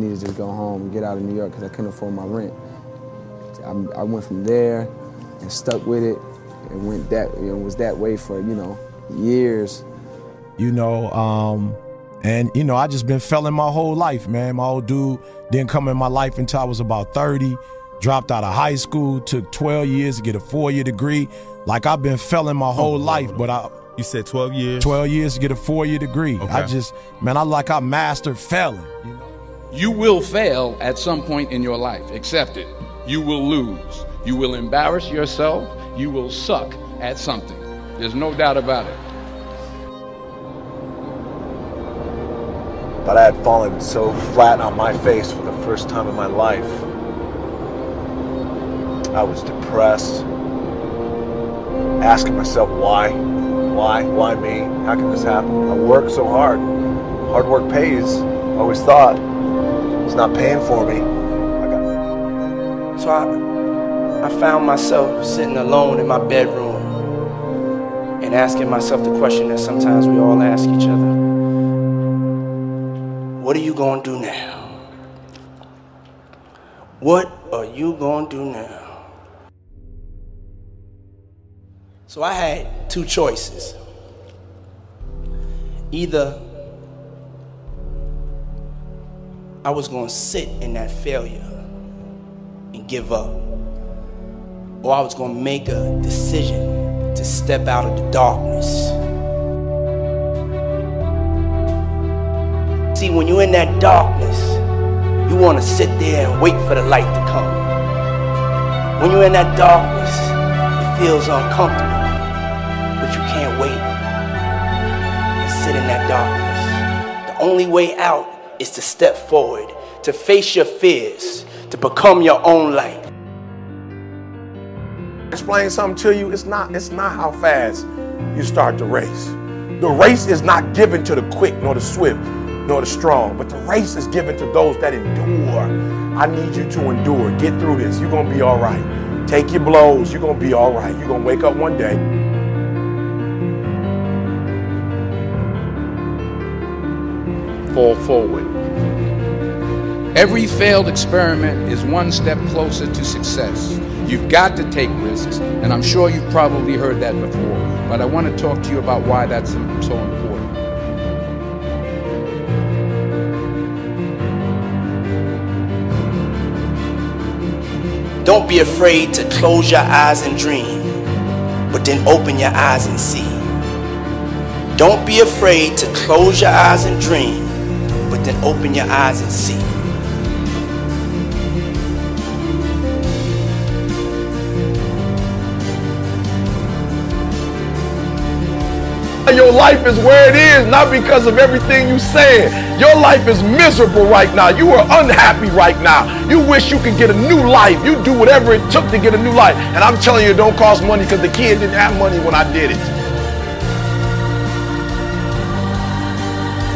to just go home and get out of New York because I couldn't afford my rent. I, I, went from there and stuck with it and went that you was that way for you know years. You know, um, and you know I just been felling my whole life, man. My old dude didn't come in my life until I was about 30. Dropped out of high school, took 12 years to get a four-year degree. Like I've been felling my whole oh, life, but I you said 12 years? 12 years to get a four year degree. Okay. I just, man, I like I mastered failing. You, know? You will fail at some point in your life. Accept it. You will lose. You will embarrass yourself. You will suck at something. There's no doubt about it. But I had fallen so flat on my face for the first time in my life. I was depressed, asking myself why. Why? Why me? How can this happen? I work so hard. Hard work pays. Always thought. It's not paying for me. I. So I, I found myself sitting alone in my bedroom and asking myself the question that sometimes we all ask each other. What are you going to do now? What are you going to do now? So I had two choices. Either I was going to sit in that failure and give up, or I was going to make a decision to step out of the darkness. See, when you're in that darkness, you want to sit there and wait for the light to come. When you're in that darkness, it feels uncomfortable but you can't wait and sit in that darkness. The only way out is to step forward, to face your fears, to become your own light. Explain something to you. It's not, it's not how fast you start the race. The race is not given to the quick, nor the swift, nor the strong, but the race is given to those that endure. I need you to endure. Get through this. You're going to be all right. Take your blows. You're going to be all right. You're going to wake up one day. Fall forward. Every failed experiment is one step closer to success. You've got to take risks, and I'm sure you've probably heard that before, but I want to talk to you about why that's so important. Don't be afraid to close your eyes and dream, but then open your eyes and see. Don't be afraid to close your eyes and dream, but then open your eyes and see. Your life is where it is, not because of everything you said. Your life is miserable right now. You are unhappy right now. You wish you could get a new life. You do whatever it took to get a new life. And I'm telling you, it don't cost money because the kid didn't have money when I did it.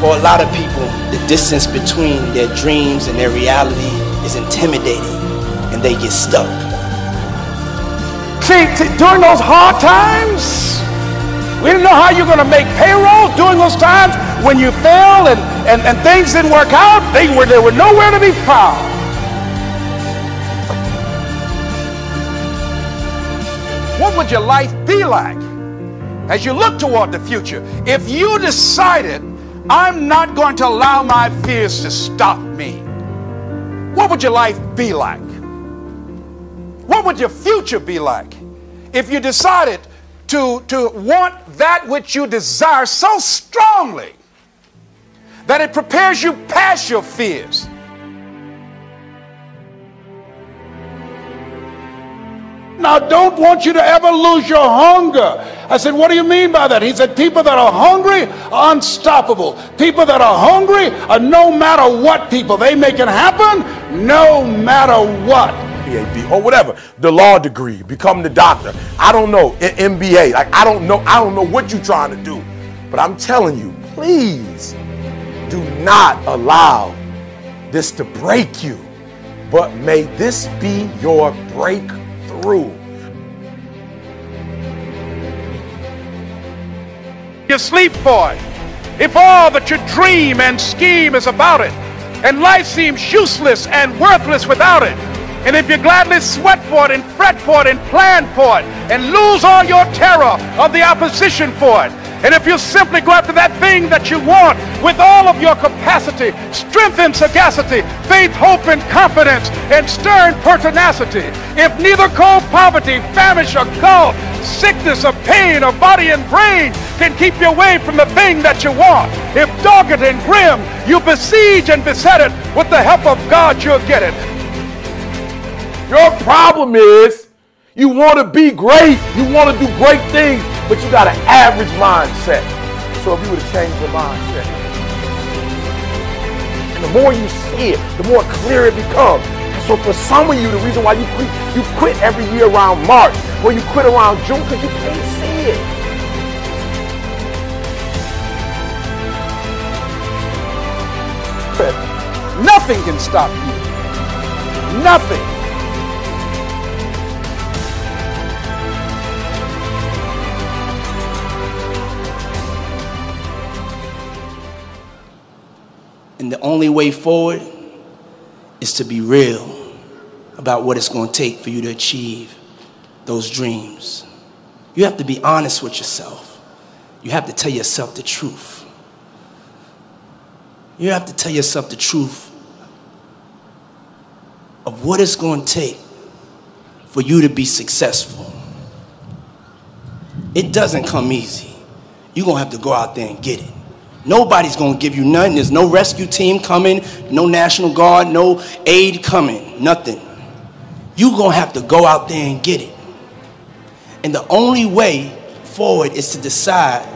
For a lot of people, the distance between their dreams and their reality is intimidating and they get stuck. See, during those hard times, we didn't know how you're going to make payroll during those times when you failed and, and, and things didn't work out. They were, they were nowhere to be found. What would your life be like as you look toward the future if you decided I'm not going to allow my fears to stop me. What would your life be like? What would your future be like if you decided to, to want that which you desire so strongly that it prepares you past your fears? Now, don't want you to ever lose your hunger. I said, What do you mean by that? He said, People that are hungry are unstoppable. People that are hungry are no matter what people. They make it happen no matter what. PhD or whatever, the law degree, become the doctor. I don't know, MBA. Like I don't know, I don't know what you're trying to do. But I'm telling you, please do not allow this to break you. But may this be your breakthrough through. You sleep for it. If all that you dream and scheme is about it, and life seems useless and worthless without it. And if you gladly sweat for it and fret for it and plan for it and lose all your terror of the opposition for it, and if you simply go after that thing that you want with all of your capacity, strength and sagacity, faith, hope, and confidence, and stern pertinacity, if neither cold poverty, famish, or cold, sickness, or pain, or body and brain can keep you away from the thing that you want, if dogged and grim, you besiege and beset it with the help of God, you'll get it. Your problem is you want to be great, you want to do great things, but you got an average mindset. So if you were to change your mindset, and the more you see it, the more clear it becomes. So for some of you, the reason why you quit, you quit every year around March, or you quit around June, because you can't see it. Nothing can stop you. Nothing. Only way forward is to be real about what it's going to take for you to achieve those dreams. You have to be honest with yourself. You have to tell yourself the truth. You have to tell yourself the truth of what it's going to take for you to be successful. It doesn't come easy. You're going to have to go out there and get it. Nobody's going to give you nothing. There's no rescue team coming, no National Guard, no aid coming, nothing. You're going to have to go out there and get it. And the only way forward is to decide.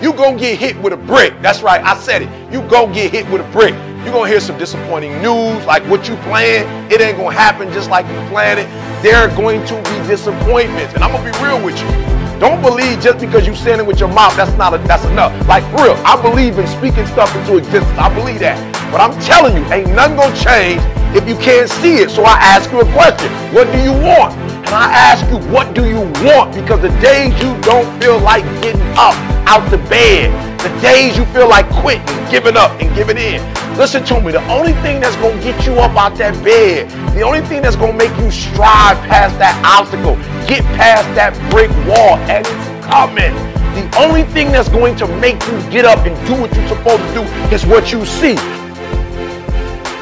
You're gonna get hit with a brick. That's right, I said it. You gonna get hit with a brick. You're gonna hear some disappointing news, like what you planned. It ain't gonna happen just like you planned it. There are going to be disappointments. And I'm gonna be real with you. Don't believe just because you saying it with your mouth, that's not a, that's enough. Like real, I believe in speaking stuff into existence. I believe that. But I'm telling you, ain't nothing gonna change if you can't see it. So I ask you a question. What do you want? And I ask you, what do you want? Because the days you don't feel like getting up out the bed, the days you feel like quitting, giving up, and giving in. Listen to me. The only thing that's gonna get you up out that bed, the only thing that's gonna make you strive past that obstacle, get past that brick wall, and it's coming. The only thing that's going to make you get up and do what you're supposed to do is what you see.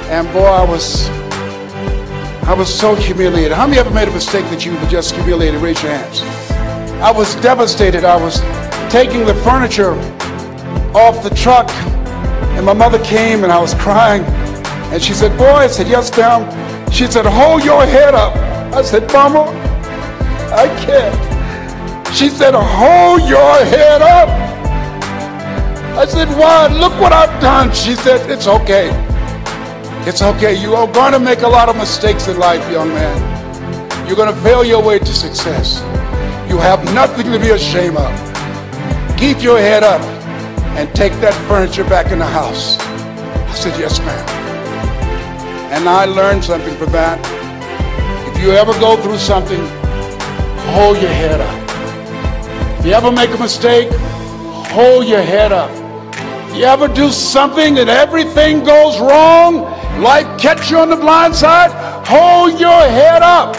And boy, I was I was so humiliated. How many ever made a mistake that you were just humiliated? Raise your hands. I was devastated. I was taking the furniture off the truck, and my mother came and I was crying. And she said, Boy, I said, Yes, ma'am. She said, Hold your head up. I said, Mama, I can't. She said, Hold your head up. I said, Why? Look what I've done. She said, It's okay. It's okay. You are going to make a lot of mistakes in life, young man. You're going to fail your way to success. You have nothing to be ashamed of. Keep your head up and take that furniture back in the house. I said, Yes, ma'am. And I learned something from that. If you ever go through something, hold your head up. If you ever make a mistake, hold your head up. If you ever do something and everything goes wrong, life catch you on the blind side, hold your head up.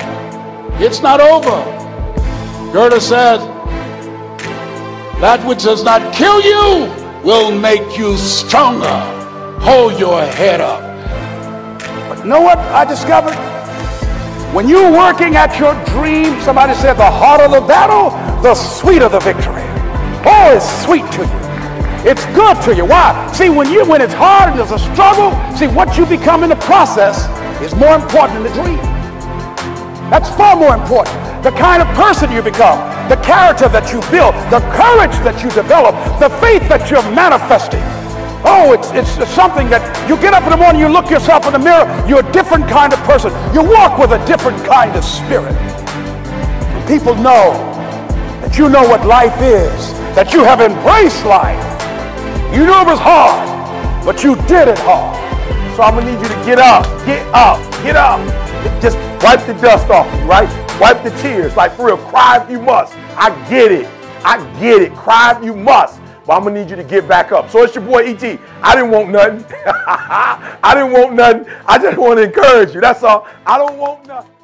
It's not over. Goethe said, that which does not kill you will make you stronger. Hold your head up. But you know what I discovered? When you're working at your dream, somebody said the harder the battle, the sweeter the victory. Oh, it's sweet to you. It's good to you. Why? See, when you when it's hard and there's a struggle, see what you become in the process is more important than the dream. That's far more important. The kind of person you become, the character that you build, the courage that you develop, the faith that you're manifesting. Oh, it's, it's something that you get up in the morning, you look yourself in the mirror, you're a different kind of person. You walk with a different kind of spirit. People know that you know what life is, that you have embraced life. You knew it was hard, but you did it hard. So I'm gonna need you to get up, get up, get up. Just wipe the dust off you, right? Wipe the tears, like for real. Cry if you must. I get it. I get it. Cry if you must. But I'm gonna need you to get back up. So it's your boy ET. I didn't want nothing. I didn't want nothing. I just want to encourage you. That's all. I don't want nothing.